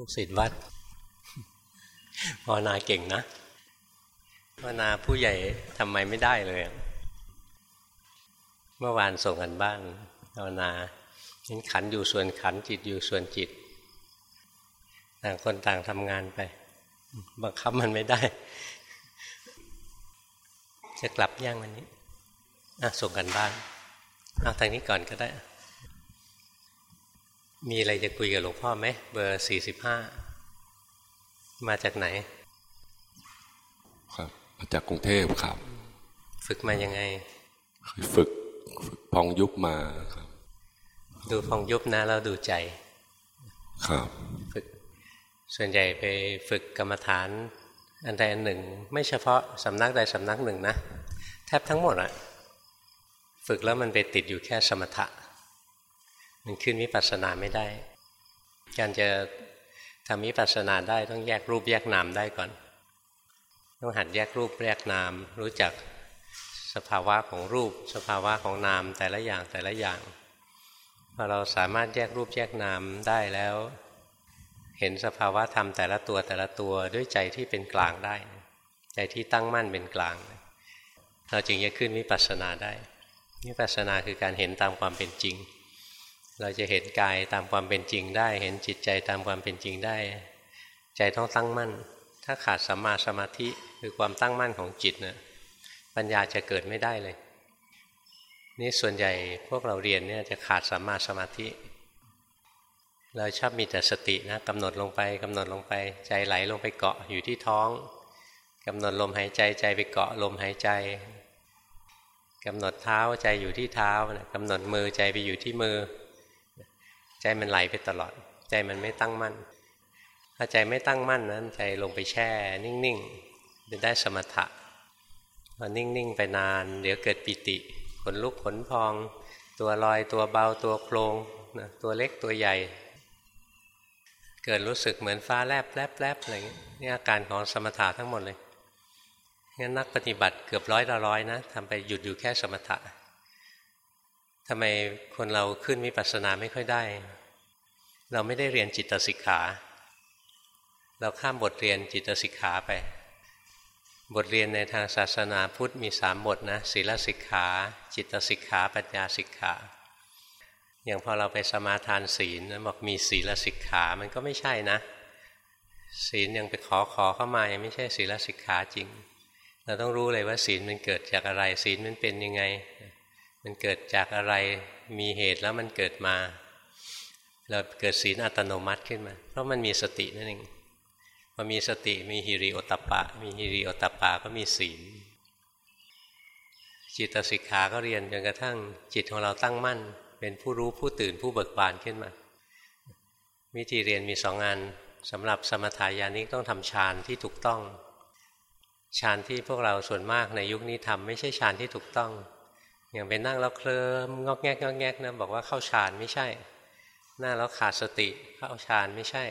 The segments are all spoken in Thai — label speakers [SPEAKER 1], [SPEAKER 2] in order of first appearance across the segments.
[SPEAKER 1] ลูกศิษย์วัดภาวนาเก่งนะภาวนาผู้ใหญ่ทำไมไม่ได้เลย เมื่อวานส่งกันบ้านภาวนาเห็นขันอยู่ส่วนขันจิตอยู่ส่วนจิต ต่างคนต่างทำงานไปบังคับมันไม่ได้ จะกลับย่างวันนี้ส่งกันบ้านเอาทางนี้ก่อนก็ได้ มีอะไรจะคุยกับหลวงพ่อไหมเบอร์สี่สิบห้ามาจากไหน
[SPEAKER 2] ครับ มาจากกรุงเทพครับ
[SPEAKER 1] ฝึกมายังไง
[SPEAKER 2] ฝึกฝึกพองยุบมาครับ
[SPEAKER 1] ดูพองยุบนะแล้วดูใจ
[SPEAKER 2] ครับ
[SPEAKER 1] ฝึก ส่วนใหญ่ไปฝึกกรรมฐาน อันใดอันหนึ่ง ไม่เฉพาะสำนักใดสำนักหนึ่งนะ แทบทั้งหมดอะฝึกแล้วมันไปติดอยู่แค่สมถะ มันขึ้นวิปัสสนาไม่ได้ การจะทำวิปัสสนาได้ต้องแยกรูปแยกนามได้ก่อน ต้องหัดแยกรูปแยกนาม รู้จักสภาวะของรูป สภาวะของนามแต่ละอย่างแต่ละอย่างพอเราสามารถแยกรูปแยกนามได้แล้ว เห็นสภาวะธรรมแต่ละตัวแต่ละตัวด้วยใจที่เป็นกลางได้ ใจที่ตั้งมั่นเป็นกลาง เราจึงจะขึ้นวิปัสสนาได้วิปัสสนาคือการเห็นตามความเป็นจริง เราจะเห็นกายตามความเป็นจริงได้ เห็นจิตใจตามความเป็นจริงได้ ใจต้องตั้งมั่น ถ้าขาดสัมมาสมาธิคือความตั้งมั่นของจิตนะปัญญาจะเกิดไม่ได้เลย นี่ส่วนใหญ่พวกเราเรียนเนี่ยจะขาดสัมมาสมาธิ เราชอบมีแต่สตินะกำหนดลงไปกำหนดลงไป ใจไหลลงไปเกาะอยู่ที่ท้องกำหนดลมหายใจใจไปเกาะลมหายใจกำหนดเท้าใจอยู่ที่เท้ากำหนดมือใจไปอยู่ที่มือ ใจมันไหลไปตลอด ใจมันไม่ตั้งมั่น ถ้าใจไม่ตั้งมั่นนั้น ใจลงไปแช่ นิ่งๆจะได้สมถะพอนิ่งๆไปนาน เดี๋ยวเกิดปิติขนลุกขนพอง ตัวลอยตัวเบาตัวโครงนะตัวเล็กตัวใหญ่ เกิดรู้สึกเหมือนฟ้าแลบแลบแลบอะไรเงี้ยนี่อาการของสมถะทั้งหมดเลยงั้นนักปฏิบัติเกือบร้อยละร้อยนะทำไปหยุดอยู่แค่สมถะทำไมคนเราขึ้นวิปัสสนาไม่ค่อยได้ เราไม่ได้เรียนจิตสิกขา เราข้ามบทเรียนจิตสิกขาไป บทเรียนในทางศาสนาพุทธมีสามบทนะศีลสิกขา จิตสิกขา ปัญญาสิกขาอย่างพอเราไปสมาทานศีลบอกมีศีลสิกขา มันก็ไม่ใช่นะ ศีลยังไปขอขอเข้ามายังไม่ใช่ศีลสิกขาจริง เราต้องรู้เลยว่าศีลมันเกิดจากอะไร ศีลมันเป็นยังไง มันเกิดจากอะไรมีเหตุแล้วมันเกิดมา เราเกิดศีลอัตโนมัติขึ้นมา เพราะมันมีสตินั่นเองพอมีสติมีฮิริโอตปะ มีฮิริโอตปะก็มีศีล จิตสิกขาก็เรียนจนกระทั่งจิตของเราตั้งมั่น เป็นผู้รู้ผู้ตื่นผู้เบิกบานขึ้นมา วิธีเรียนมีสองงานสำหรับสมถายานิกต้องทำฌานที่ถูกต้องฌานที่พวกเราส่วนมากในยุคนี้ทำไม่ใช่ฌานที่ถูกต้อง อย่างไปนั่งแล้วเคลิ้มงอกแงกงอกแงกนะบอกว่าเข้าฌานไม่ใช่ นั่งแล้วขาดสติเข้าฌานไม่ใช่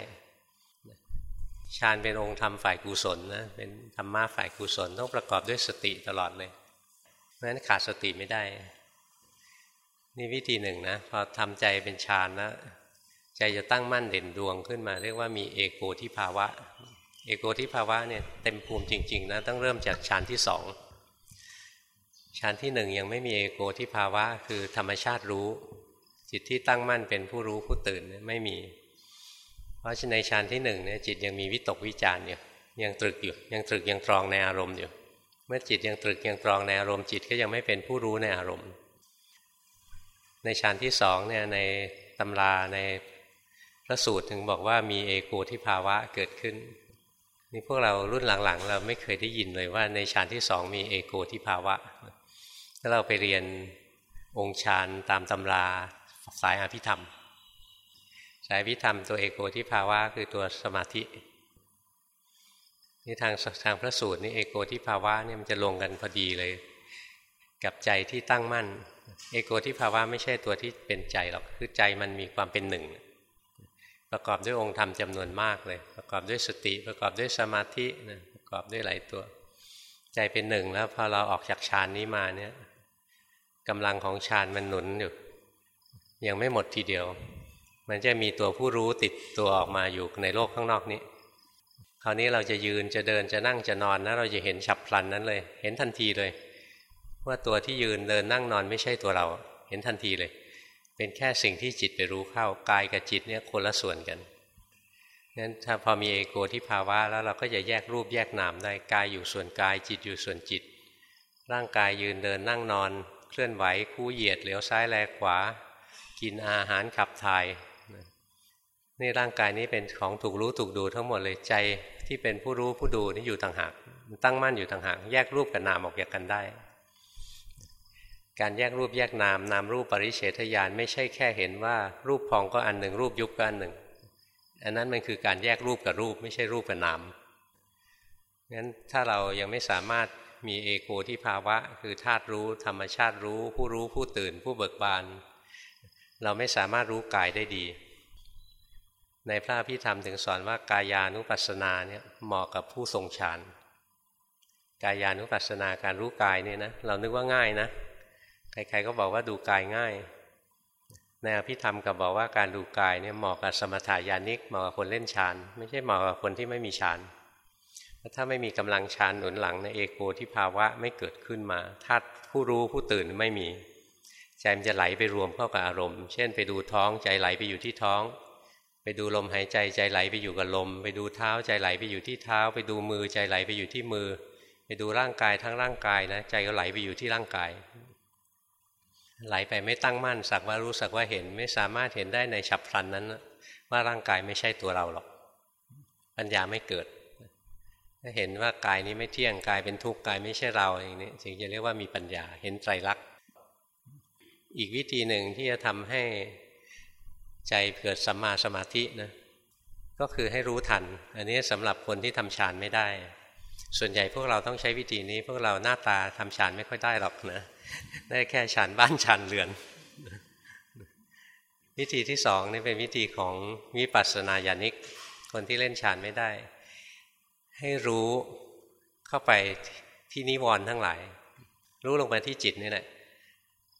[SPEAKER 1] ฌานเป็นองค์ธรรมฝ่ายกุศลนะเป็นธรรมะฝ่ายกุศลต้องประกอบด้วยสติตลอดเลยเพราะฉะนั้นขาดสติไม่ได้ นี่วิธีหนึ่งนะพอทำใจเป็นฌานแล้วใจจะตั้งมั่นเด่นดวงขึ้นมา เรียกว่ามีเอโกทิภาวะ เอโกทิภาวะเนี่ยเต็มภูมิจริงๆนะต้องเริ่มจากฌานที่สองฌานที่หนึ่งยังไม่มีเอโกทิภาวะคือธรรมชาติรู้ จิตที่ตั้งมั่นเป็นผู้รู้ผู้ตื่นไม่มี เพราะฉะในฌานที่หนึ่งเนี่ยจิตยังมีวิตกวิจารอยู่ยังตรึกอยู่ ยังตรึกยังตรองในอารมณ์อยู่ เมื่อจิตยังตรึกยังตรองในอารมณ์จิตก็ยังไม่เป็นผู้รู้ในอารมณ์ ในฌานที่สองเนี่ยในตำราในพระสูตรถึงบอกว่ามีเอโกทิภาวะเกิดขึ้นนี่พวกเรารุ่นหลังๆ เราไม่เคยได้ยินเลยว่าในฌานที่สองมีเอโกทิภาวะถ้าเราไปเรียนองค์ฌานตามตำรา สายอภิธรรม สายอภิธรรมตัวเอโกทิภาวะคือตัวสมาธินี่ทางทางพระสูตรนี่เอโกทิภาวะเนี่ยมันจะลงกันพอดีเลย กับใจที่ตั้งมั่น เอโกทิภาวะไม่ใช่ตัวที่เป็นใจหรอกคือใจมันมีความเป็นหนึ่งประกอบด้วยองค์ธรรมจำนวนมากเลย ประกอบด้วยสติประกอบด้วยสมาธินะประกอบด้วยหลายตัว ใจเป็นหนึ่งแล้วพอเราออกจากฌานนี้มาเนี่ยกำลังของฌานมันหนุนอยู่ ยังไม่หมดทีเดียว มันจะมีตัวผู้รู้ติดตัวออกมาอยู่ในโลกข้างนอกนี้ คราวนี้เราจะยืนจะเดินจะนั่งจะนอนนะเราจะเห็นฉับพลันนั้นเลย เห็นทันทีเลย ว่าตัวที่ยืนเดินนั่งนอนไม่ใช่ตัวเรา เห็นทันทีเลย เป็นแค่สิ่งที่จิตไปรู้เข้ากายกับจิตเนี่ยคนละส่วนกันงั้นถ้าพอมีเอโกที่ภาวะแล้วเราก็จะแยกรูปแยกนามได้กายอยู่ส่วนกายจิตอยู่ส่วนจิต ร่างกายยืนเดินนั่งนอน เคลื่อนไหวคู่เหยียดเหลียวซ้ายแลขวา กินอาหารขับถ่ายนี่ร่างกายนี้เป็นของถูกรู้ถูกดูทั้งหมดเลยใจที่เป็นผู้รู้ผู้ดูนี่อยู่ต่างหากมันตั้งมั่นอยู่ต่างหากแยกรูปกับนามออกจากกันได้ การแยกรูปแยกนามนามรูปปริเฉทญาณไม่ใช่แค่เห็นว่ารูปพองก็อันหนึ่งรูปยุบก็อันหนึ่ง อันนั้นมันคือการแยกรูปกับรูปไม่ใช่รูปกับนามงั้นถ้าเรายังไม่สามารถมีเอโกที่ภาวะ คือธาตุรู้ ธรรมชาติรู้ ผู้รู้ผู้ตื่น ผู้เบิกบาน เราไม่สามารถรู้กายได้ดี ในพระพิธรรมถึงสอนว่ากายานุปัสสนาเนี่ยเหมาะกับผู้ทรงฌานกายานุปัสสนาการรู้กายเนี่ยนะเรานึกว่าง่ายนะใครๆก็บอกว่าดูกายง่าย ในอภิธรรมกับบอกว่าการดูกายเนี่ยเหมาะกับสมถายานิกเหมาะกับคนเล่นฌานไม่ใช่เหมาะกับคนที่ไม่มีฌานถ้าไม่มีกำลังฌานหนุนหลังในเอโกที่ภาวะไม่เกิดขึ้นมาธาตุผู้รู้ผู้ตื่นไม่มี ใจมันจะไหลไปรวมเข้ากับอารมณ์ เช่น ไปดูท้องใจไหลไปอยู่ที่ท้อง ไปดูลมหายใจใจไหลไปอยู่กับลม ไปดูเท้าใจไหลไปอยู่ที่เท้า ไปดูมือใจไหลไปอยู่ที่มือ ไปดูร่างกายทั้งร่างกายนะใจก็ไหลไปอยู่ที่ร่างกาย ไหลไปไม่ตั้งมั่นสักว่ารู้สักว่าเห็นไม่สามารถเห็นได้ในฉับพลันนั้น ว่าร่างกายไม่ใช่ตัวเราหรอกปัญญาไม่เกิดถ้าเห็นว่ากายนี้ไม่เที่ยงกายเป็นทุกข์กายไม่ใช่เราอย่างนี้ถึงจะเรียกว่ามีปัญญาเห็นไตรลักษณ อีกวิธีหนึ่งที่จะทำให้ใจเกิดสัมมาสมาธินะก็คือให้รู้ทัน อันนี้สำหรับคนที่ทำฌานไม่ได้ ส่วนใหญ่พวกเราต้องใช้วิธีนี้ พวกเราหน้าตาทำฌานไม่ค่อยได้หรอกนะได้แค่ฉันบ้านฉันเรือน วิธีที่สองนี่เป็นวิธีของวิปัสสนาญาณิก คนที่เล่นฌานไม่ได้ ให้รู้เข้าไปที่นิวรณ์ทั้งหลาย รู้ลงไปที่จิตนี่แหละ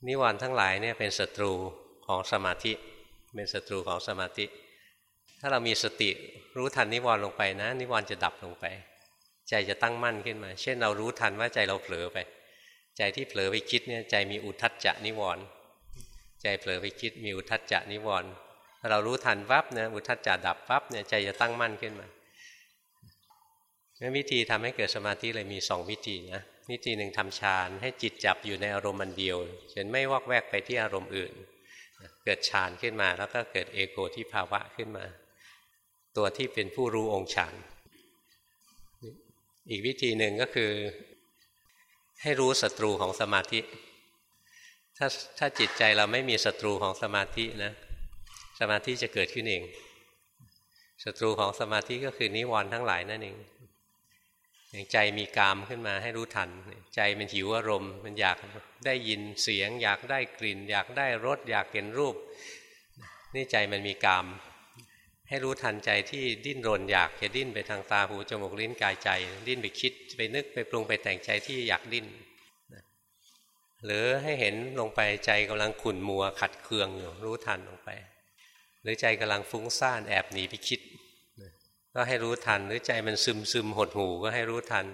[SPEAKER 1] นิวรณ์ทั้งหลายเนี่ยเป็นศัตรูของสมาธิ เป็นศัตรูของสมาธิ ถ้าเรามีสติรู้ทันนิวรณ์ลงไปนะ นิวรณ์จะดับลงไป ใจจะตั้งมั่นขึ้นมา เช่นเรารู้ทันว่าใจเราเผลอไป ใจที่เผลอไปคิดเนี่ยใจมีอุทัจจะนิวรณ์ใจเผลอไปคิดมีอุทัจจะนิวรณ์เรารู้ทันวับเนี่ยอุทัจจะดับวับเนี่ยใจจะตั้งมั่นขึ้นมาวิธีทำให้เกิดสมาธิเลยมีสองวิธีนะ วิธีหนึ่งทำฌานให้จิตจับอยู่ในอารมณ์มันเดียวเช่นไม่วอกแวกไปที่อารมณ์อื่น เกิดฌานขึ้นมาแล้วก็เกิดเอโกที่ภาวะขึ้นมา ตัวที่เป็นผู้รู้องค์ฌานอีกวิธีหนึ่งก็คือ ให้รู้ศัตรูของสมาธิ ถ้าถ้าจิตใจเราไม่มีศัตรูของสมาธินะสมาธิจะเกิดขึ้นเองศัตรูของสมาธิก็คือนิวรณ์ทั้งหลายนั่นเอง อย่างใจมีกามขึ้นมาให้รู้ทัน ใจมันหิวอารมณ์ มันอยากได้ยินเสียง อยากได้กลิ่น อยากได้รสอยากเห็นรูป นี่ใจมันมีกาม ให้รู้ทันใจที่ดิ้นรนอยากจะดิ้นไปทางตาหูจมูกลิ้นกายใจ ดิ้นไปคิดไปนึกไปปรุงไปแต่งใจที่อยากดิ้นหรือให้เห็นลงไปใจกำลังขุ่นมัวขัดเคืองอยู่รู้ทันลงไป หรือใจกำลังฟุ้งซ่านแอบหนีไปคิด ก็ให้รู้ทัน หรือใจมันซึมซึมหดหูก็ให้รู้ทัน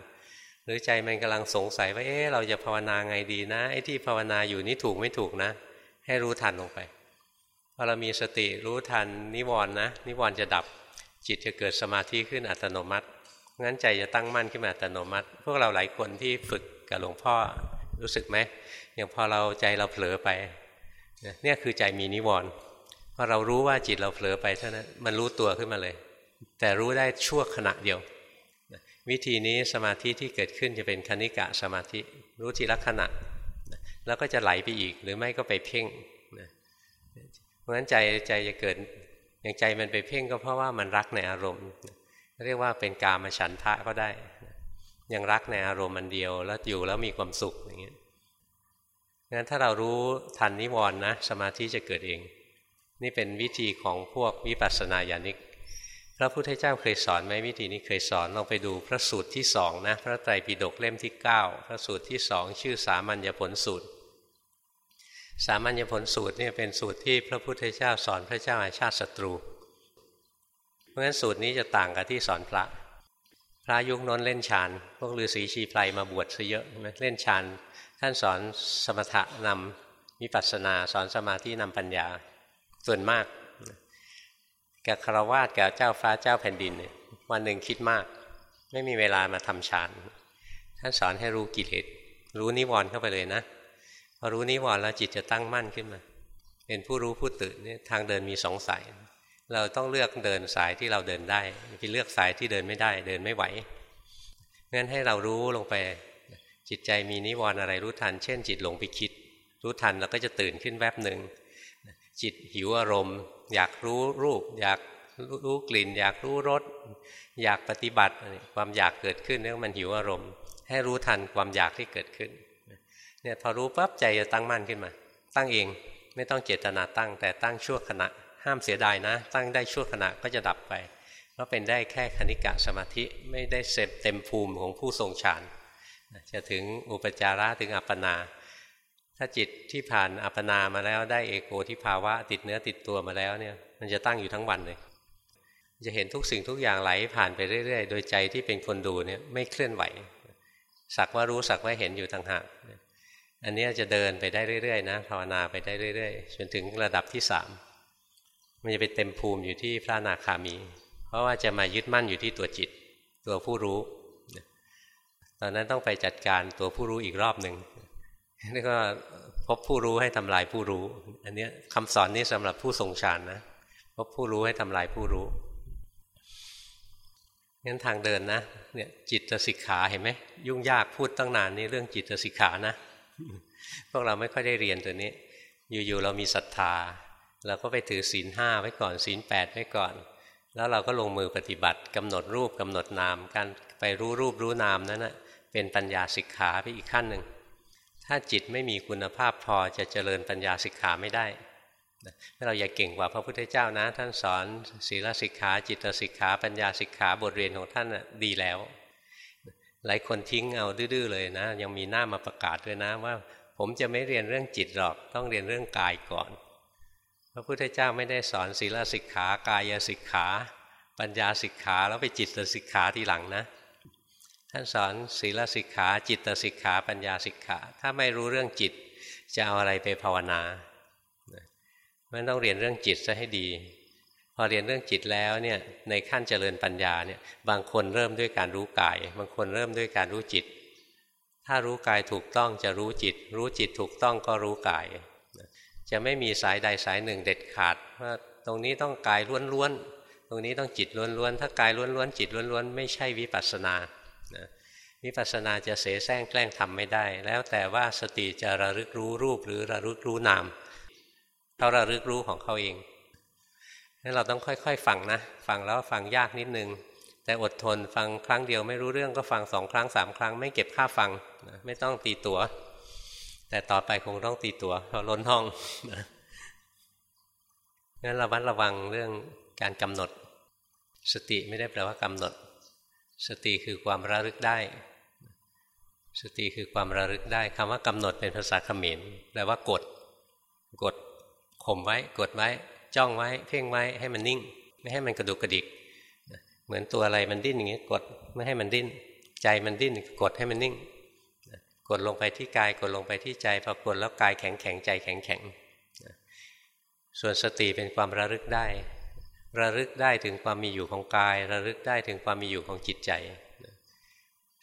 [SPEAKER 1] หรือใจมันกำลังสงสัยว่าเอ๊ะเราจะภาวนาไงดีนะไอ้ที่ภาวนาอยู่นี่ถูกไม่ถูกนะ ให้รู้ทันลงไปพอเรามีสติรู้ทันนิวรณ์นะ นิวรณ์จะดับจิตจะเกิดสมาธิขึ้นอัตโนมัติงั้นใจจะตั้งมั่นขึ้นมาอัตโนมัติ พวกเราหลายคนที่ฝึกกับหลวงพ่อรู้สึกไหมอย่างพอเราใจเราเผลอไปเนี่ยคือใจมีนิวรณ์พอเรารู้ว่าจิตเราเผลอไปเท่านั้นมันรู้ตัวขึ้นมาเลย แต่รู้ได้ชั่วขณะเดียว วิธีนี้สมาธิที่เกิดขึ้นจะเป็นคณิกะสมาธิรู้ทีละขณะ แล้วก็จะไหลไปอีกหรือไม่ก็ไปเพ่งเพราะฉะนั้นใจใจจะเกิดอย่างใจมันไปเพ่งก็เพราะว่ามันรักในอารมณ์เรียกว่าเป็นกามฉันทะก็ได้ยังรักในอารมณ์มันเดียว แล้วอยู่แล้วมีความสุขอย่างเงี้ยงั้นถ้าเรารู้ทันนิวรณ์นะ สมาธิจะเกิดเอง นี่เป็นวิธีของพวกวิปัสสนาญาณิก พระพุทธเจ้าเคยสอนไหมวิธีนี้เคยสอนลองไปดูพระสูตรที่สองนะพระไตรปิฎกเล่มที่ 9 พระสูตรที่สองชื่อสามัญญผลสูตร สามัญญผลสูตรเนี่ยเป็นสูตรที่พระพุทธเจ้าสอนพระเจ้าอาชาติศัตรู เพราะฉะนั้นสูตรนี้จะต่างกับที่สอนพระ พระยุคน้นเล่นฌานพวกฤาษีชีไพรมาบวชซะเยอะเล่นฌานท่านสอนสมถะนำมิปัสสนาสอนสมาธินำปัญญาส่วนมาก กับคารวาสกับเจ้าฟ้าเจ้าแผ่นดินเนี่ยวันหนึ่งคิดมาก ไม่มีเวลามาทำฌานท่านสอนให้รู้กิเลสรู้นิวรณ์เข้าไปเลยนะพอรู้นิวรณ์แล้วจิตจะตั้งมั่นขึ้นมา เป็นผู้รู้ผู้ตื่นนี่ทางเดินมีสองสาย เราต้องเลือกเดินสายที่เราเดินได้ไปเลือกสายที่เดินไม่ได้ เดินไม่ไหวงั้นให้เรารู้ลงไปจิตใจมีนิวรณ์อะไรรู้ทัน เช่น จิตหลงไปคิด รู้ทันเราก็จะตื่นขึ้นแวบหนึ่งจิตหิวอารมณ์ อยากรู้รูป อยากรู้กลิ่น อยากรู้รสอยากปฏิบัติความอยากเกิดขึ้นเรียกมันหิวอารมณ์ ให้รู้ทันความอยากที่เกิดขึ้นเนี่ยพอรู้ปั๊บใจจะตั้งมั่นขึ้นมา ตั้งเองไม่ต้องเจตนาตั้ง แต่ตั้งชั่วขณะ ห้ามเสียดายนะ ตั้งได้ชั่วขณะก็จะดับไปเพราะเป็นได้แค่คณิกะสมาธิไม่ได้เสร็จเต็มภูมิของผู้ทรงฌานจะถึงอุปจาระถึงอัปปนา ถ้าจิตที่ผ่านอัปปนามาแล้วได้เอโกที่ภาวะติดเนื้อติดตัวมาแล้วเนี่ย มันจะตั้งอยู่ทั้งวันเลย จะเห็นทุกสิ่งทุกอย่างไหลผ่านไปเรื่อย ๆ โดยใจที่เป็นคนดูเนี่ยไม่เคลื่อนไหว สักว่ารู้สักว่าเห็นอยู่ต่างหากอันนี้จะเดินไปได้เรื่อยๆนะภาวนาไปได้เรื่อยๆจนถึงระดับที่สามมันจะไปเต็มภูมิอยู่ที่พระนาคามี เพราะว่าจะมายึดมั่นอยู่ที่ตัวจิต ตัวผู้รู้ ตอนนั้นต้องไปจัดการตัวผู้รู้อีกรอบหนึ่ง นี่ก็พบผู้รู้ให้ทำลายผู้รู้ อันนี้คำสอนนี้สำหรับผู้ทรงฌานนะพบผู้รู้ให้ทำลายผู้รู้งั้นทางเดินนะเนี่ยจิตสิกขาเห็นไหมยุ่งยากพูดตั้งนานนี่เรื่องจิตสิกขานะพวกเราไม่ค่อยได้เรียนตัวนี้ อยู่ๆเรามีศรัทธาเราก็ไปถือศีลห้าไว้ก่อนศีลแปดไว้ก่อน แล้วเราก็ลงมือปฏิบัติกำหนดรูปกำหนดนาม การไปรู้รูปรู้นามนั้นนะเป็นปัญญาสิกขาไปอีกขั้นหนึ่ง ถ้าจิตไม่มีคุณภาพพอจะเจริญปัญญาสิกขาไม่ได้เราอย่าเก่งกว่าพระพุทธเจ้านะ ท่านสอนศีลสิกขาจิตสิกขาปัญญาสิกขาบทเรียนของท่านดีแล้ว หลายคนทิ้งเอาดื้อๆเลยนะ ยังมีหน้ามาประกาศด้วยนะว่า ผมจะไม่เรียนเรื่องจิตหรอกต้องเรียนเรื่องกายก่อน พระพุทธเจ้าไม่ได้สอนศีลสิกขากายสิกขา ปัญญาสิกขาแล้วไปจิตสิกขาทีหลังนะ ท่านสอนศีลสิกขา จิตสิกขา ปัญญาสิกขา ถ้าไม่รู้เรื่องจิตจะเอาอะไรไปภาวนามันต้องเรียนเรื่องจิตซะให้ดี พอเรียนเรื่องจิตแล้วเนี่ยในขั้นเจริญปัญญาเนี่ยบางคนเริ่มด้วยการรู้กาย บางคนเริ่มด้วยการรู้จิต ถ้ารู้กายถูกต้องจะรู้จิต รู้จิตถูกต้องก็รู้กาย จะไม่มีสายใดสายหนึ่งเด็ดขาดว่าตรงนี้ต้องกายล้วนๆตรงนี้ต้องจิตล้วนๆถ้ากายล้วนๆจิตล้วนๆไม่ใช่วิปัสสนา วิปัสสนาจะเสแสร้งแกล้งทำไม่ได้ แล้วแต่ว่าสติจะระลึกรู้รูปหรือระลึกรู้นามเขาระลึกรู้ของเขาเองนั่นเราต้องค่อย ๆ ฟังนะ ฟังแล้วฟังยากนิดนึง แต่อดทนฟังครั้งเดียวไม่รู้เรื่องก็ฟังสองครั้งสามครั้ง ไม่เก็บค่าฟังนะไม่ต้องตีตัวแต่ต่อไปคงต้องตีตัวเพราะล้นห้องงั้นระวัดระวังเรื่องการกำหนด สติไม่ได้แปลว่ากำหนด สติคือความระลึกได้ สติคือความระลึกได้คำว่ากำหนดเป็นภาษาเขมรแปลว่ากด กดข่มไว้ กดไว้ จ้องไว้ เพ่งไว้ให้มันนิ่ง ไม่ให้มันกระดุกกระดิก เหมือนตัวอะไรมันดิ้นอย่างนี้กดไม่ให้มันดิ้น ใจมันดิ้นกดให้มันนิ่ง กดลงไปที่กายกดลงไปที่ใจพอกดแล้วกายแข็งแข็งใจแข็งแข็งส่วนสติเป็นความระลึกได้ ระลึกได้ถึงความมีอยู่ของกาย ระลึกได้ถึงความมีอยู่ของจิตใจ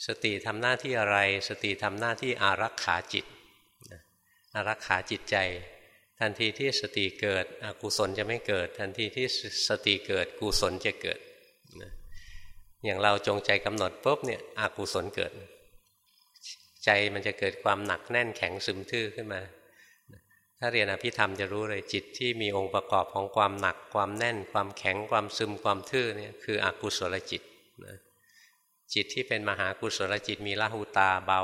[SPEAKER 1] สติทำหน้าที่อะไร สติทำหน้าที่อารักขาจิตอารักขาจิตใจ ทันทีที่สติเกิดอกุศลจะไม่เกิด ทันทีที่สติเกิดกุศลจะเกิดอย่างเราจงใจกำหนดปุ๊บเนี่ยอกุศลเกิด ใจมันจะเกิดความหนักแน่นแข็งซึมทื่อขึ้นมา ถ้าเรียนอภิธรรมจะรู้เลยจิตที่มีองค์ประกอบของความหนัก ความแน่น ความแข็งความซึมความทื่อเนี่ยคืออกุศลจิตนะจิตที่เป็นมหากุศลจิตมีละหูตาเบา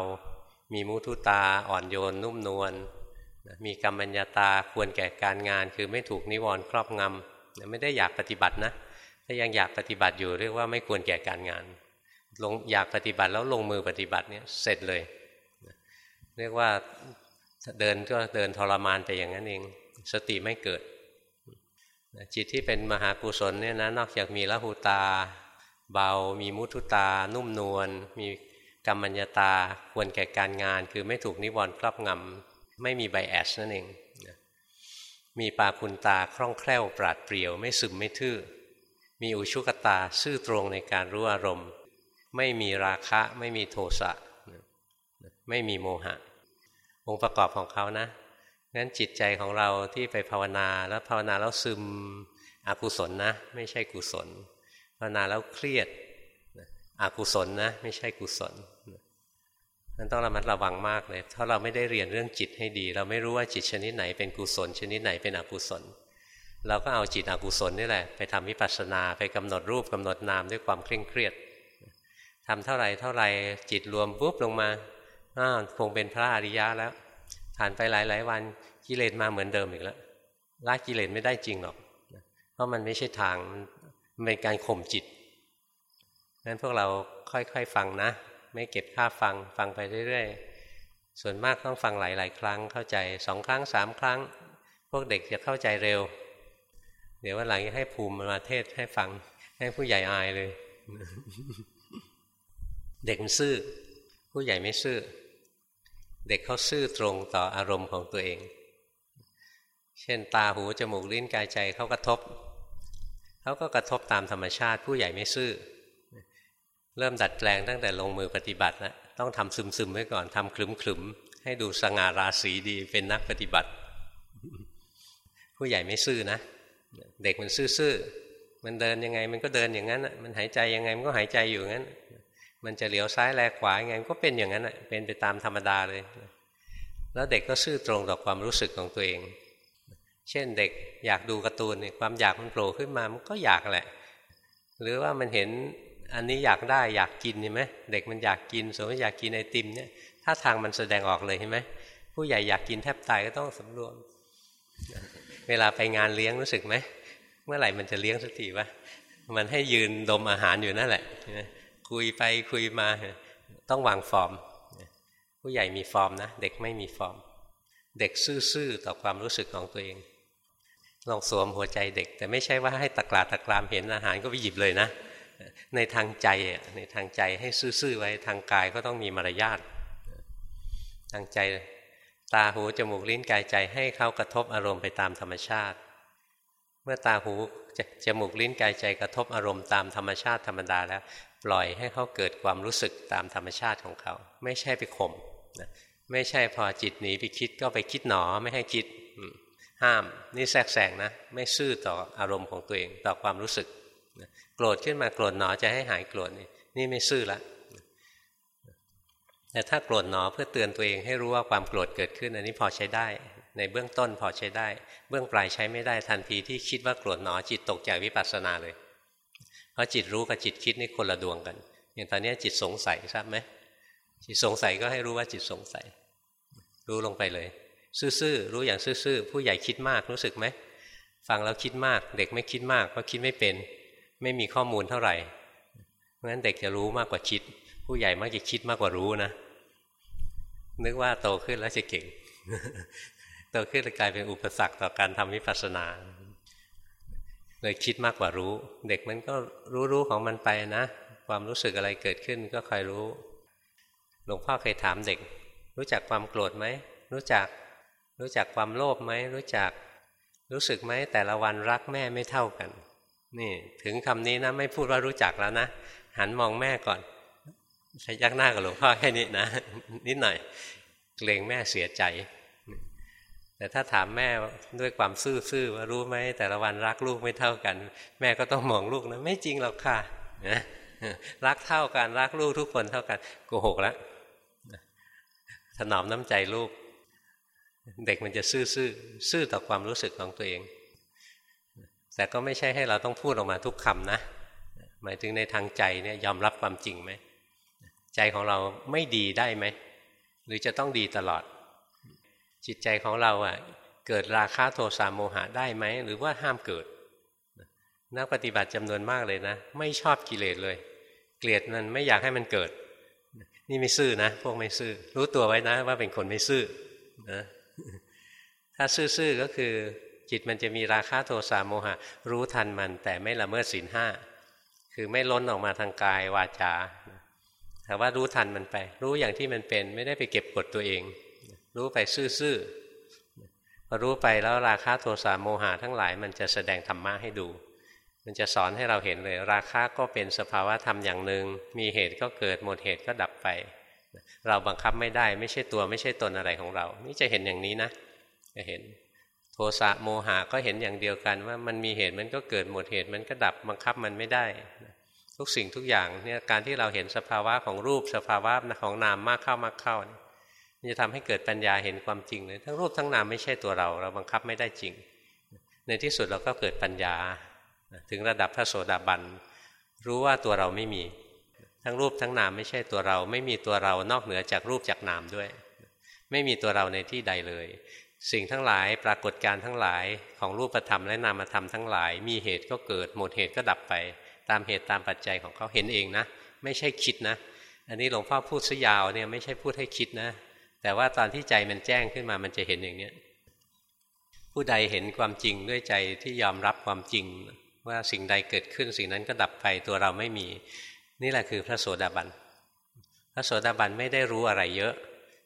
[SPEAKER 1] มีมุทุตาอ่อนโยน นุ่มนวลมีกรรมัญญาตาควรแก่การงาน คือไม่ถูกนิวรณ์ครอบงำไม่ได้อยากปฏิบัตินะถ้ายังอยากปฏิบัติอยู่เรียกว่าไม่ควรแก่การงานลงอยากปฏิบัติแล้วลงมือปฏิบัติเนี่ยเสร็จเลย เรียกว่า เดินก็เดินทรมานไปอย่างนั้นเอง สติไม่เกิด จิตที่เป็นมหากุศลเนี่ยนะนอกจากมีละหูตา เบา มีมุทุตา นุ่มนวลมีกรรมัญญาตาควรแก่การงาน คือไม่ถูกนิวรณ์ครอบงำไม่มีไบแอสนั่นเองมีปาคุณตาคล่องแคล่วปราดเปรียว ไม่ซึมไม่ทื่อ มีอุชุกตาซื่อตรงในการรู้อารมณ์ ไม่มีราคะ ไม่มีโทสะไม่มีโมหะ องค์ประกอบของเขานะงั้นจิตใจของเราที่ไปภาวนาแล้วภาวนาแล้วซึมอกุศลนะ ไม่ใช่กุศล ภาวนาแล้วเครียดอกุศลนะ ไม่ใช่กุศลมันต้องระมัดระวังมากเลยถ้าเราไม่ได้เรียนเรื่องจิตให้ดี เราไม่รู้ว่าจิตชนิดไหนเป็นกุศล ชนิดไหนเป็นอกุศล เราก็เอาจิตอกุศลนี่แหละ ไปทำวิปัสสนาไปกำหนดรูปกำหนดนามด้วยความเคร่งเครียดทำเท่าไหร่เท่าไหร่จิตรวมปุ๊บลงมา อ้าคงเป็นพระอริยะแล้ว ผ่านไปหลายๆวันกิเลสมาเหมือนเดิมอีกแล้วละกิเลสไม่ได้จริงหรอก เพราะมันไม่ใช่ทางมันเป็นการข่มจิตงั้นพวกเราค่อยๆฟังนะ ไม่เก็บค่าฟังฟังไปเรื่อยๆ ส่วนมากต้องฟังหลายๆ ครั้งเข้าใจสองครั้งสามครั้ง พวกเด็กจะเข้าใจเร็ว เดี๋ยววันหลังให้ภูมิมาเทศให้ฟังให้ผู้ใหญ่อายเลย เด็กมันซื่อ ผู้ใหญ่ไม่ซื่อ เด็กเขาซื่อตรงต่ออารมณ์ของตัวเอง เช่นตาหูจมูกลิ้นกายใจเขากระทบเขาก็กระทบตามธรรมชาติ ผู้ใหญ่ไม่ซื่อ เริ่มดัดแปลงตั้งแต่ลงมือปฏิบัตินะต้องทำซึมๆไว้ก่อนทำคลึมๆให้ดูสง่าราศีดีเป็นนักปฏิบัติ ผู้ใหญ่ไม่ซื่อนะ เด็กมันซื่อๆมันเดินยังไงมันก็เดินอย่างนั้นมันหายใจยังไงมันก็หายใจอยู่งั้น มันจะเหลียวซ้ายแลขวาไงก็เป็นอย่างนั้นเป็นไปตามธรรมดาเลย แล้วเด็กก็ซื่อตรงต่อความรู้สึกของตัวเอง เช่นเด็กอยากดูการ์ตูนความอยากมันโผล่ขึ้นมามันก็อยากแหละ หรือว่ามันเห็นอันนี้อยากได้อยากกินใช่ไหมเด็กมันอยากกินสมมติอยากกินไอติมเนี่ยถ้าทางมันแสดงออกเลยใช่ไหมผู้ใหญ่อยากกินแทบตายก็ต้องสำรวม เวลาไปงานเลี้ยงรู้สึกไหมเมื่อไหร่มันจะเลี้ยงสักทีวะมันให้ยืนดมอาหารอยู่นั่นแหละ คุยไปคุยมา ต้องวางฟอร์ม ผู้ใหญ่มีฟอร์มนะ เด็กไม่มีฟอร์ม เด็กซื่อๆต่อความรู้สึกของตัวเอง ลองสวมหัวใจเด็ก แต่ไม่ใช่ว่าให้ตะกลาตะกรามเห็นอาหารก็ไปหยิบเลยนะ ในทางใจในทางใจให้ซื่อๆไว้ทางกายก็ต้องมีมารยาททางใจตาหูจมูกลิ้นกายใจให้เขากระทบอารมณ์ไปตามธรรมชาติ เมื่อตาหูจมูกลิ้นกายใจกระทบอารมณ์ตามธรรมชาติธรรมดาแล้ว ปล่อยให้เขาเกิดความรู้สึกตามธรรมชาติของเขา ไม่ใช่ไปข่มนะไม่ใช่พอจิตหนีไปคิดก็ไปคิดหนอไม่ให้คิดห้ามนี่แทรกแซงนะ ไม่ซื่อต่ออารมณ์ของตัวเองต่อความรู้สึกโกรธขึ้นมาโกรธหนอจะให้หายโกรธนี่นี่ไม่ซื่อละแต่ถ้าโกรธหนอเพื่อเตือนตัวเองให้รู้ว่าความโกรธเกิดขึ้น อันนี้พอใช้ได้ ในเบื้องต้นพอใช้ได้ เบื้องปลายใช้ไม่ได้ทันทีที่คิดว่าโกรธหนอจิตตกจากวิปัสสนาเลย เพราะจิตรู้กับจิตคิดนี่คนละดวงกัน อย่างตอนนี้จิตสงสัยทราบไหมจิตสงสัยก็ให้รู้ว่าจิตสงสัย รู้ลงไปเลย ซื่อๆรู้อย่างซื่อๆผู้ใหญ่คิดมากรู้สึกไหมฟังแล้วคิดมาก เด็กไม่คิดมากเพราะคิดไม่เป็น ไม่มีข้อมูลเท่าไหร่เพราะฉะนั้นเด็กจะรู้มากกว่าคิด ผู้ใหญ่มักจะคิดมากกว่ารู้นะนึกว่าโตขึ้นแล้วจะเก่งโตขึ้นจะกลายเป็นอุปสรรคต่อการทำวิปัสสนา เลยคิดมากกว่ารู้ เด็กมันก็รู้รู้ของมันไปนะ ความรู้สึกอะไรเกิดขึ้นก็คอยรู้ หลวงพ่อเคยถามเด็ก รู้จักความโกรธไหมรู้จักรู้จักความโลภไหมรู้จักรู้สึกไหมแต่ละวันรักแม่ไม่เท่ากัน นี่ถึงคำนี้นะไม่พูดว่ารู้จักแล้วนะ หันมองแม่ก่อนใช้ยักหน้ากับหลวงพ่อแค่นี้นะ นิดหน่อยเกรงแม่เสียใจ แต่ถ้าถามแม่ด้วยความซื่อๆว่ารู้ไหมแต่ละวันรักลูกไม่เท่ากัน แม่ก็ต้องมองลูกนะไม่จริงหรอกค่ะนะรักเท่ากันรักลูกทุกคนเท่ากันโกหกแล้วถนอมน้ำใจลูก เด็กมันจะซื่อซื่อซื่อต่อความรู้สึกของตัวเอง แต่ก็ไม่ใช่ให้เราต้องพูดออกมาทุกคำนะ หมายถึงในทางใจเนี่ยยอมรับความจริงไหม ใจของเราไม่ดีได้ไหม หรือจะต้องดีตลอด จิตใจของเราอะเกิดราคะโทสะโมหะได้ไหม หรือว่าห้ามเกิด นักปฏิบัติจำนวนมากเลยนะ ไม่ชอบกิเลสเลย เกลียดมันไม่อยากให้มันเกิด นี่ไม่ซื่อนะพวกไม่ซื่อ รู้ตัวไว้นะ ว่าเป็นคนไม่ซื่อนะถ้าซื่อๆก็คือ จิตมันจะมีราคะโทสะโมหะ รู้ทันมัน แต่ไม่ละเมิดศีลห้าคือไม่ล้นออกมาทางกายวาจาแต่ว่ารู้ทันมันไป รู้อย่างที่มันเป็น ไม่ได้ไปเก็บกดตัวเอง รู้ไปซื่อๆพอรู้ไปแล้วราคะโทสะโมหะทั้งหลาย มันจะแสดงธรรมะให้ดู มันจะสอนให้เราเห็นเลย ราคะก็เป็นสภาวะธรรมอย่างหนึ่งมีเหตุก็เกิดหมดเหตุก็ดับไป เราบังคับไม่ได้ไม่ใช่ตัวไม่ใช่ตนอะไรของเรา นี่จะเห็นอย่างนี้นะจะเห็นโทสะโมหะก็เห็นอย่างเดียวกันว่ามันมีเหตุมันก็เกิดหมดเหตุมันก็ดับบังคับมันไม่ได้ ทุกสิ่งทุกอย่างเนี่ยการที่เราเห็นสภาวะของรูปสภาวะของนามมากเข้ามากเข้านี่ จะทำให้เกิดปัญญาเห็นความจริงเลยทั้งรูปทั้งนามไม่ใช่ตัวเรา เราบังคับไม่ได้จริง ในที่สุดเราก็เกิดปัญญา ถึงระดับพระโสดาบันรู้ว่าตัวเราไม่มี ทั้งรูปทั้งนามไม่ใช่ตัวเรา ไม่มีตัวเรานอกเหนือจากรูปจากนามด้วย ไม่มีตัวเราในที่ใดเลย สิ่งทั้งหลายปรากฏการทั้งหลายของรูปธรรมและนามธรรมทั้งหลาย มีเหตุก็เกิดหมดเหตุก็ดับไป ตามเหตุตามปัจจัยของเขาเห็นเองนะ ไม่ใช่คิดนะ อันนี้หลวงพ่อพูดซะยาวเนี่ยไม่ใช่พูดให้คิดนะ แต่ว่าตอนที่ใจมันแจ้งขึ้นมามันจะเห็นอย่างเนี้ยผู้ใดเห็นความจริงด้วยใจที่ยอมรับความจริง ว่าสิ่งใดเกิดขึ้นสิ่งนั้นก็ดับไปตัวเราไม่มี นี่แหละคือพระโสดาบันพระโสดาบันไม่ได้รู้อะไรเยอะ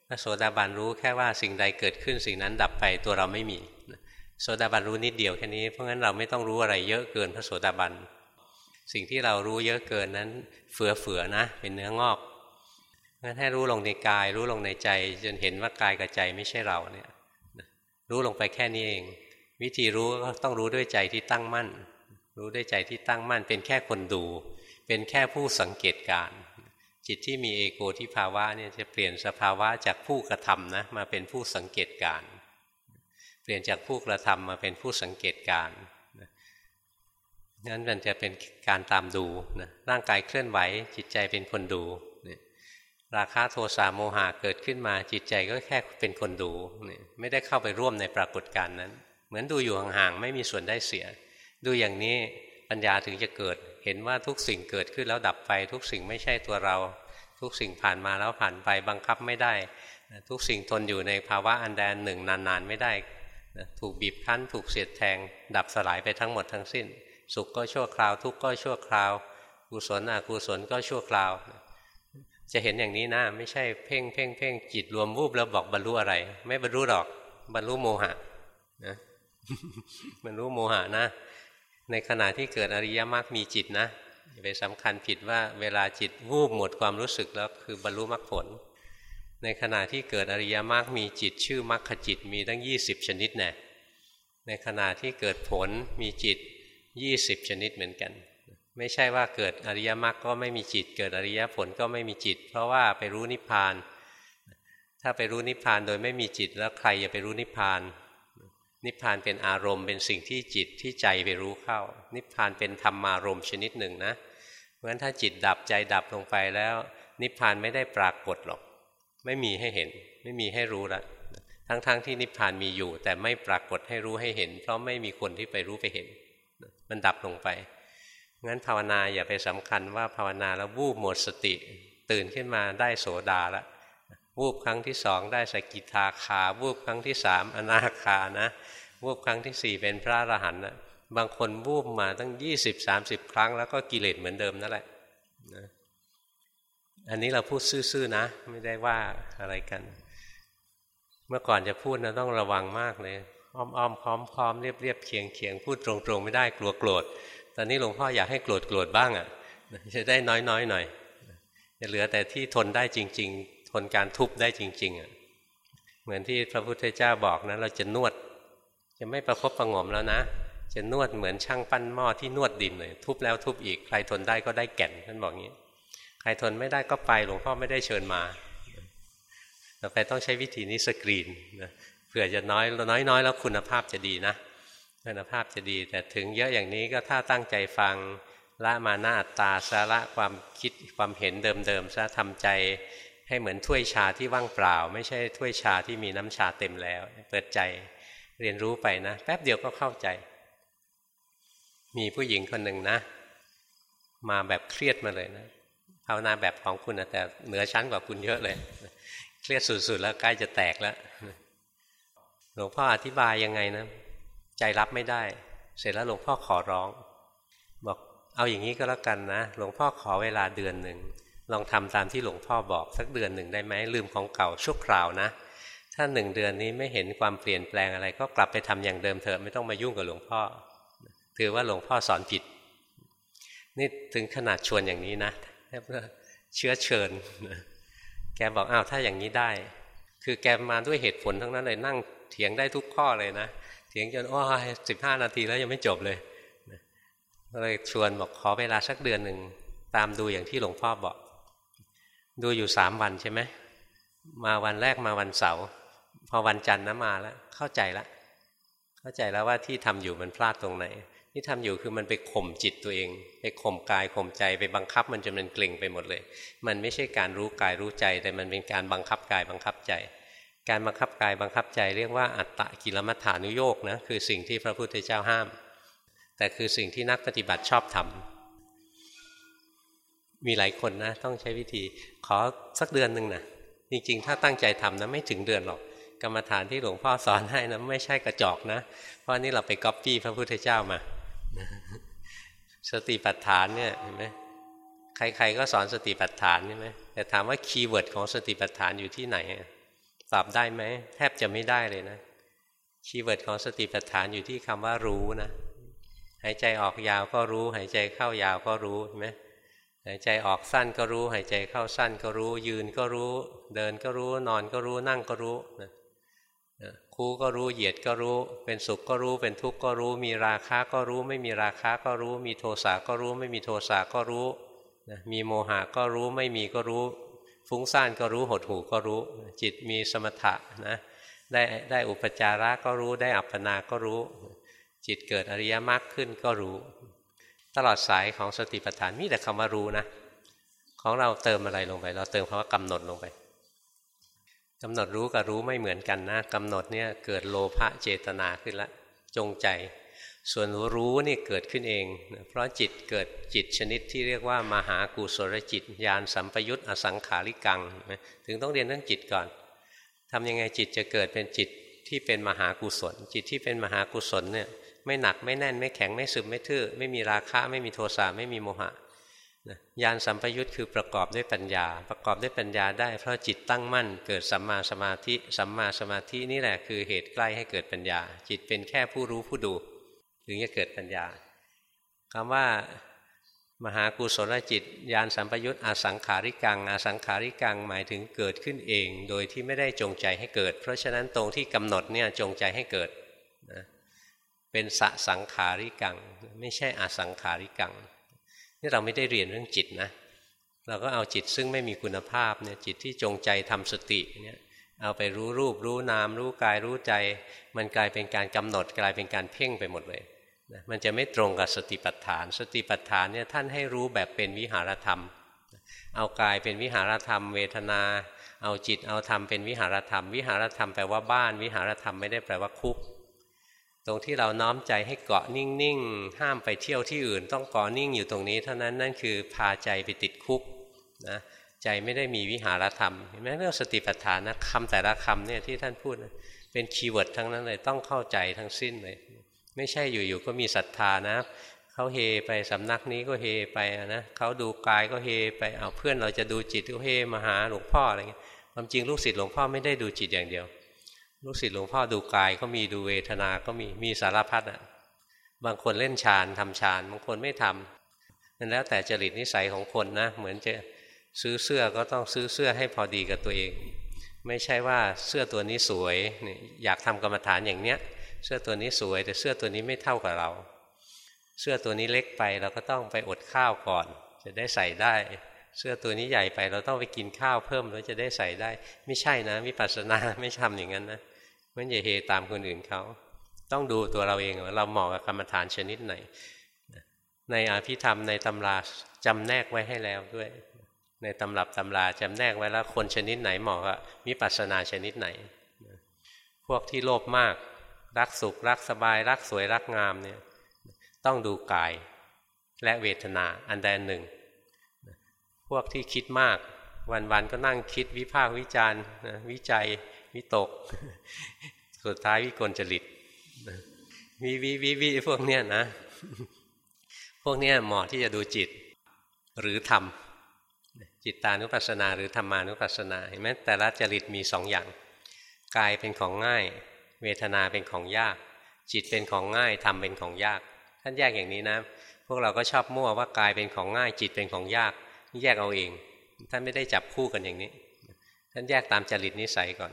[SPEAKER 1] พระโสดาบันรู้แค่ว่าสิ่งใดเกิดขึ้นสิ่งนั้นดับไปตัวเราไม่มี โสดาบันรู้นิดเดียวแค่นี้เพราะงั้นเราไม่ต้องรู้อะไรเยอะเกินพระโสดาบันสิ่งที่เรารู้เยอะเกินนั้นเฟือเฟือนะ เป็นเนื้องอก งั้นให้รู้ลงในกาย รู้ลงในใจ จนเห็นว่ากายกับใจไม่ใช่เราเนี่ย รู้ลงไปแค่นี้เอง วิธีรู้ก็ต้องรู้ด้วยใจที่ตั้งมั่น รู้ด้วยใจที่ตั้งมั่น เป็นแค่คนดู เป็นแค่ผู้สังเกตการ จิตที่มีเอโกที่ภาวะเนี่ยจะเปลี่ยนสภาวะจากผู้กระทำนะมาเป็นผู้สังเกตการ เปลี่ยนจากผู้กระทำมาเป็นผู้สังเกตการนั้นมันจะเป็นการตามดูนะร่างกายเคลื่อนไหวจิตใจเป็นคนดู ราคาโทสะโมหะเกิดขึ้นมาจิตใจก็แค่เป็นคนดู ไม่ได้เข้าไปร่วมในปรากฏการณ์นั้น เหมือนดูอยู่ห่างๆไม่มีส่วนได้เสีย ดูอย่างนี้ปัญญาถึงจะเกิด เห็นว่าทุกสิ่งเกิดขึ้นแล้วดับไปทุกสิ่งไม่ใช่ตัวเรา ทุกสิ่งผ่านมาแล้วผ่านไปบังคับไม่ได้ ทุกสิ่งทนอยู่ในภาวะอันแดนหนึ่งนานๆไม่ได้ถูกบีบคั้นถูกเสียดแทง ดับสลายไปทั้งหมดทั้งสิ้น สุขก็ชั่วคราว ทุกข์ก็ชั่วคราวกุศลอกุศลก็ชั่วคราว จะเห็นอย่างนี้นะไม่ใช่เพ่งเพ่งเพ่งจิตรวมวูบแล้วบอกบรรลุอะไร ไม่บรรลุหรอก บรรลุโมหะนะบรรลุโมหะนะ ในขณะที่เกิดอริยมรรคมีจิตนะไปสำคัญผิดว่าเวลาจิตวูบหมดความรู้สึกแล้วคือบรรลุมรรคผล ในขณะที่เกิดอริยมรรคมีจิตชื่อมรรคจิตมีตั้ง 20 ชนิดแน่ในขณะที่เกิดผลมีจิต 20 ชนิดเหมือนกัน ไม่ใช่ว่าเกิดอริยมรรคก็ไม่มีจิต เกิดอริยผลก็ไม่มีจิต เพราะว่าไปรู้นิพพาน ถ้าไปรู้นิพพานโดยไม่มีจิต แล้วใครจะไปรู้นิพพาน นิพพานเป็นอารมณ์เป็นสิ่งที่จิตที่ใจไปรู้เข้า นิพพานเป็นธรรมารมณ์ชนิดหนึ่งนะเพราะฉะนั้นถ้าจิตดับใจดับลงไปแล้ว นิพพานไม่ได้ปรากฏหรอก ไม่มีให้เห็น ไม่มีให้รู้ละทั้งๆทที่นิพพานมีอยู่ แต่ไม่ปรากฏให้รู้ให้เห็น เพราะไม่มีคนที่ไปรู้ไปเห็น มันดับลงไป งั้นภาวนาอย่าไปสำคัญว่าภาวนาแล้ววูบหมดสติ ตื่นขึ้นมาได้โสดาละวูบครั้งที่สองได้สกิทาคาวูบครั้งที่สามอนาคานะวูบครั้งที่สี่เป็นพระอรหันต์นะบางคนวูบมาตั้งยี่สิบสามสิบครั้ง แล้วก็กิเลสเหมือนเดิมนั่นแหละนะอันนี้เราพูดซื่อๆนะ ไม่ได้ว่าอะไรกัน เมื่อก่อนจะพูดนะต้องระวังมากเลยอ้อมๆพร้อมๆเรียบๆเคียงๆพูดตรงๆ ไม่ได้กลัวโกรธ ตอนนี้หลวงพ่ออยากให้โกรธโกรธบ้างอะ่ะจะได้น้อยๆหน่อยจะเหลือแต่ที่ทนได้จริง ๆ ทนการทุบได้จริง ๆอะ่ะเหมือนที่พระพุทธเจ้าบอกนะเราจะนวด จะไม่ประครบประงมแล้วนะ จะนวดเหมือนช่างปั้นหม้อที่นวดดินเลยทุบแล้วทุบอีกใครทนได้ก็ได้แก่นท่านบอกงี้ใครทนไม่ได้ก็ไปหลวงพ่อไม่ได้เชิญมาต่อไปต้องใช้วิธีนี้สกรีนนะเผื่อจะน้อยน้อยน้อยแล้วคุณภาพจะดีนะ คุณภาพจะดี แต่ถึงเยอะอย่างนี้ก็ถ้าตั้งใจฟังละมาหน้าตาสาระความคิดความเห็นเดิมๆซะทำใจให้เหมือนถ้วยชาที่ว่างเปล่า ไม่ใช่ถ้วยชาที่มีน้ำชาเต็มแล้ว เปิดใจเรียนรู้ไปนะแป๊บเดียวก็เข้าใจ มีผู้หญิงคนหนึ่งนะ มาแบบเครียดมาเลยนะภาวนาแบบของคุณนะแต่เหนือชั้นกว่าคุณเยอะเลย เครียดสุดๆแล้วใกล้จะแตกแล้วหลวงพ่ออธิบายยังไงนะ ใจรับไม่ได้ เสร็จแล้วหลวงพ่อขอร้อง บอกเอาอย่างนี้ก็แล้วกันนะ หลวงพ่อขอเวลาเดือนหนึ่งลองทำตามที่หลวงพ่อบอกสักเดือนหนึ่งได้ไหมลืมของเก่าชั่วคราวนะ ถ้าหนึ่งเดือนนี้ไม่เห็นความเปลี่ยนแปลงอะไร ก็กลับไปทำอย่างเดิมเถอะไม่ต้องมายุ่งกับหลวงพ่อ ถือว่าหลวงพ่อสอนผิด นี่ถึงขนาดชวนอย่างนี้นะเพื่อเชื้อเชิญ แกบอกอ้าวถ้าอย่างนี้ได้ คือแกมาด้วยเหตุผลทั้งนั้นเลยนั่งเถียงได้ทุกข้อเลยนะ เถียงจนโอ้ยสิบห้านาทีแล้วยังไม่จบเลยเลยชวนบอกขอเวลาสักเดือนหนึ่งตามดูอย่างที่หลวงพ่อบอก ดูอยู่สามวันใช่ไหมมาวันแรกมาวันเสาร์พอวันจันทร์นะมาแล้ว เข้าใจแล้วเข้าใจแล้วว่าที่ทำอยู่มันพลาดตรงไหน ที่ทำอยู่คือมันไปข่มจิตตัวเอง ไปข่มกายข่มใจไปบังคับมันจนมันเกร็งไปหมดเลย มันไม่ใช่การรู้กายรู้ใจ แต่มันเป็นการบังคับกายบังคับใจ การบังคับกายบังคับใจเรียกว่าอัตตะกิลมัฏฐานุโยกนะคือสิ่งที่พระพุทธเจ้าห้าม แต่คือสิ่งที่นักปฏิบัติชอบทำมีหลายคนนะต้องใช้วิธีขอสักเดือนหนึ่งนะจริงๆ ถ้าตั้งใจทำนะไม่ถึงเดือนหรอกกรรมฐานที่หลวงพ่อสอนให้นะไม่ใช่กระจอกนะ เพราะนี่เราไปก๊อปปี้พระพุทธเจ้ามา สติปัฏฐานเนี่ยเห็นไหมใครๆก็สอนสติปัฏฐานใช่ไหมแต่ถามว่า keyword ของสติปัฏฐานอยู่ที่ไหน ตอบได้ไหมแทบจะไม่ได้เลยนะ keyword ของสติปัฏฐานอยู่ที่คำว่ารู้นะหายใจออกยาวก็รู้ หายใจเข้ายาวก็รู้เห็นไหมหายใจออกสั้นก็รู้ หายใจเข้าสั้นก็รู้ ยืนก็รู้ เดินก็รู้ นอนก็รู้นั่งก็รู้นะคู่ก็รู้เหยียดก็รู้ เป็นสุขก็รู้ เป็นทุกข์ก็รู้ มีราคะก็รู้ ไม่มีราคะก็รู้ มีโทสะก็รู้ ไม่มีโทสะก็รู้มีโมหะก็รู้ ไม่มีก็รู้ ฟุ้งซ่านก็รู้หดหูก็รู้ จิตมีสมถะนะได้ได้อุปจาระก็รู้ได้อัปปนาก็รู้ จิตเกิดอริยมรรคขึ้นก็รู้ ตลอดสายของสติปัฏฐานมีแต่คำว่ารู้นะของเราเติมอะไรลงไป เราเติมคำว่ากำหนดลงไปกำหนดรู้กับรู้ไม่เหมือนกันนะกำหนดเนี่ยเกิดโลภะเจตนาขึ้นละจงใจ ส่วนรู้นี่เกิดขึ้นเอง เพราะจิตเกิดจิตชนิดที่เรียกว่ามหากุศลจิตญาณสัมปยุตอสังขาริกัง ถึงต้องเรียนเรื่องจิตก่อนทำยังไงจิตจะเกิดเป็นจิตที่เป็นมหากุศล จิตที่เป็นมหากุศลเนี่ยไม่หนักไม่แน่นไม่แข็งไม่ซึมไม่ทื่อ ไม่มีราคะไม่มีโทสะไม่มีโมหะญาณสัมปยุตคือประกอบด้วยปัญญา ประกอบด้วยปัญญาได้ เพราะจิตตั้งมั่น เกิดสัมมาสมาธิสัมมาสมาธินี่แหละคือเหตุใกล้ให้เกิดปัญญา จิตเป็นแค่ผู้รู้ผู้ดู ถึงจะเกิดปัญญาคำว่ามหากุศลจิตญาณสัมปยุตอสังขาริกังอสังขาริกังหมายถึงเกิดขึ้นเอง โดยที่ไม่ได้จงใจให้เกิด เพราะฉะนั้นตรงที่กำหนดเนี่ยจงใจให้เกิดนะเป็นสสังขาริกัง ไม่ใช่อสังขาริกังนี่เราไม่ได้เรียนเรื่องจิตนะ เราก็เอาจิตซึ่งไม่มีคุณภาพเนี่ยจิตที่จงใจทำสติเนี่ย เอาไปรู้รูปรู้นาม รู้กายรู้ใจ มันกลายเป็นการกำหนดกลายเป็นการเพ่งไปหมดเลยนะมันจะไม่ตรงกับสติปัฏฐาน สติปัฏฐานเนี่ยท่านให้รู้แบบเป็นวิหารธรรม เอากายเป็นวิหารธรรม เวทนา เอาจิตเอาธรรมเป็นวิหารธรรม วิหารธรรมแปลว่าบ้าน วิหารธรรมไม่ได้แปลว่าคุก ตรงที่เราน้อมใจให้เกาะนิ่งๆห้ามไปเที่ยวที่อื่น ต้องเกาะนิ่งอยู่ตรงนี้ เท่านั้นนั่นคือพาใจไปติดคุกนะ ใจไม่ได้มีวิหารธรรมเห็นไหมเรื่องสติปัฏฐานนะคำแต่ละคำเนี่ยที่ท่านพูดนะเป็น keyword ทั้งนั้นเลยต้องเข้าใจทั้งสิ้นเลย ไม่ใช่อยู่ๆก็มีศรัทธานะเขาเฮไปสำนักนี้ก็เฮไปนะเขาดูกายก็เฮไปเอาเพื่อนเราจะดูจิตก็เฮมาหาหลวงพ่ออะไรเงี้ยความจริงลูกศิษย์หลวงพ่อไม่ได้ดูจิตอย่างเดียว ลูกศิษย์หลวงพ่อดูกายก็มีดูเวทนาก็มีมีสารพัดอะบางคนเล่นฌานทำฌานบางคนไม่ทำนั่นแล้วแต่จริตนิสัยของคนนะ เหมือนจะ ซื้อเสื้อก็ต้องซื้อเสื้อให้พอดีกับตัวเอง ไม่ใช่ว่าเสื้อตัวนี้สวยอยากทำกรรมฐานอย่างเนี้ย เสื้อตัวนี้สวย แต่เสื้อตัวนี้ไม่เท่ากับเรา เสื้อตัวนี้เล็กไปเราก็ต้องไปอดข้าวก่อน จะได้ใส่ได้ เสื้อตัวนี้ใหญ่ไปเราต้องไปกินข้าวเพิ่มแล้วจะได้ใส่ได้ ไม่ใช่นะวิปัสสนาไม่ทำอย่างนั้นนะมันอย่าเฮตามคนอื่นเขาต้องดูตัวเราเองว่าเราเหมาะกับกรรมฐานชนิดไหน ในอภิธรรมในตำราจำแนกไว้ให้แล้วด้วย ในตำรับตำราจำแนกไว้แล้วคนชนิดไหนเหมาะกับมิปัสสนาชนิดไหน พวกที่โลภมากรักสุขรักสบาย รักสวยรักงามเนี่ยต้องดูกายและเวทนาอันใดหนึ่ง พวกที่คิดมากวันๆก็นั่งคิดวิพากวิจารณ์วิจัยวิตก สุดท้ายวิกลจริตวิวิวิวิพวกเนี้ยนะ พวกเนี้ยเหมาะที่จะดูจิต หรือธรรม จิตตานุปัสสนาหรือธรรมานุปัสสนาเห็นไหมแต่ละจริตมีสองอย่างกายเป็นของง่าย เวทนาเป็นของยาก จิตเป็นของง่ายธรรมเป็นของยาก ท่านแยกอย่างนี้นะ พวกเราก็ชอบมั่วว่ากายเป็นของง่าย จิตเป็นของยากแยกเอาเอง ท่านไม่ได้จับคู่กันอย่างนี้ ท่านแยกตามจริตนิสัยก่อน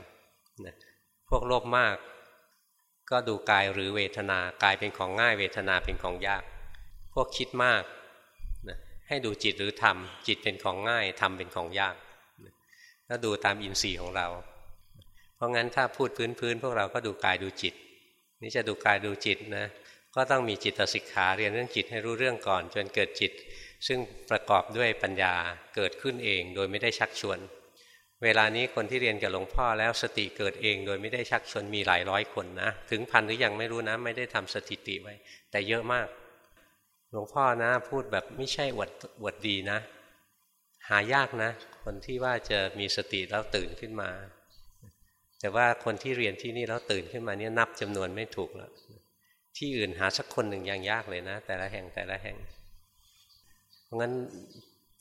[SPEAKER 1] พวกโลภมาก ก็ดูกายหรือเวทนากายเป็นของง่าย เวทนาเป็นของยาก พวกคิดมาก ให้ดูจิตหรือธรรม จิตเป็นของง่ายธรรมเป็นของยากก็ดูตามอินทรีย์ของเรา เพราะงั้นถ้าพูดพื้นๆพวกเราก็ดูกายดูจิต นี่จะดูกายดูจิตนะก็ต้องมีจิตสิกขาเรียนเรื่องจิตให้รู้เรื่องก่อน จนเกิดจิต ซึ่งประกอบด้วยปัญญาเกิดขึ้นเองโดยไม่ได้ชักชวน เวลานี้คนที่เรียนกับหลวงพ่อแล้วสติเกิดเอง โดยไม่ได้ชักชวนมีหลายร้อยคนนะ ถึงพันหรือยังไม่รู้นะ ไม่ได้ทำสถิติไว้ แต่เยอะมาก หลวงพ่อนะ พูดแบบไม่ใช่อวดอวดดีนะ หายากนะ คนที่ว่าจะมีสติแล้วตื่นขึ้นมา แต่ว่าคนที่เรียนที่นี่แล้วตื่นขึ้นมาเนี่ยนับจำนวนไม่ถูกแล้วที่อื่นหาสักคนหนึ่งยังยากเลยนะ แต่ละแห่งแต่ละแห่ง เพราะงั้น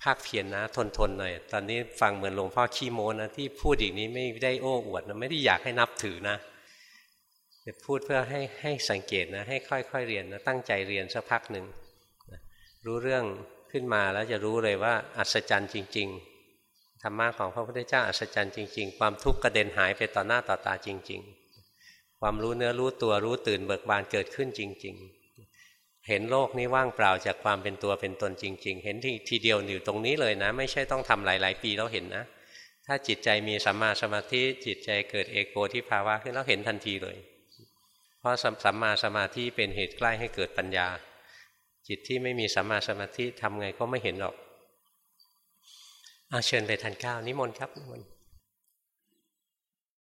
[SPEAKER 1] ภาคเพียรนนะ ทนทนหน่อย ตอนนี้ฟังเหมือนหลวงพ่อขี้โมนะที่พูดอีกนี้ไม่ได้โอ้อวดนะไม่ได้อยากให้นับถือนะแต่พูดเพื่อให้ให้สังเกตนะ ให้ค่อยๆเรียนนะตั้งใจเรียนสักพักหนึ่ง รู้เรื่องขึ้นมาแล้วจะรู้เลยว่าอัศจรรย์จริง ๆ ธรรมะของพระพุทธเจ้าอัศจรรย์จริง ๆ ความทุกข์กระเด็นหายไปต่อหน้าต่อตาจริง ๆ ความรู้เนื้อรู้ตัวรู้ตื่นเบิกบานเกิดขึ้นจริง ๆ เห็นโลกนี้ว่างเปล่าจากความเป็นตัวเป็นตนจริง ๆ เห็นที่ทีเดียวอยู่ตรงนี้เลยนะ ไม่ใช่ต้องทำหลาย ๆ ปีแล้วเห็นนะ ถ้าจิตใจมีสัมมาสมาธิจิตใจเกิดเอกโกที่ภาวะขึ้นแล้วเห็นทันทีเลย เพราะสัมมาสมาธิเป็นเหตุใกล้ให้เกิดปัญญา จิตที่ไม่มีสัมมาสมาธิทำไงก็ไม่เห็นหรอกเอาเชิญไปทานข้าวนิมนต์ครับนิมนต์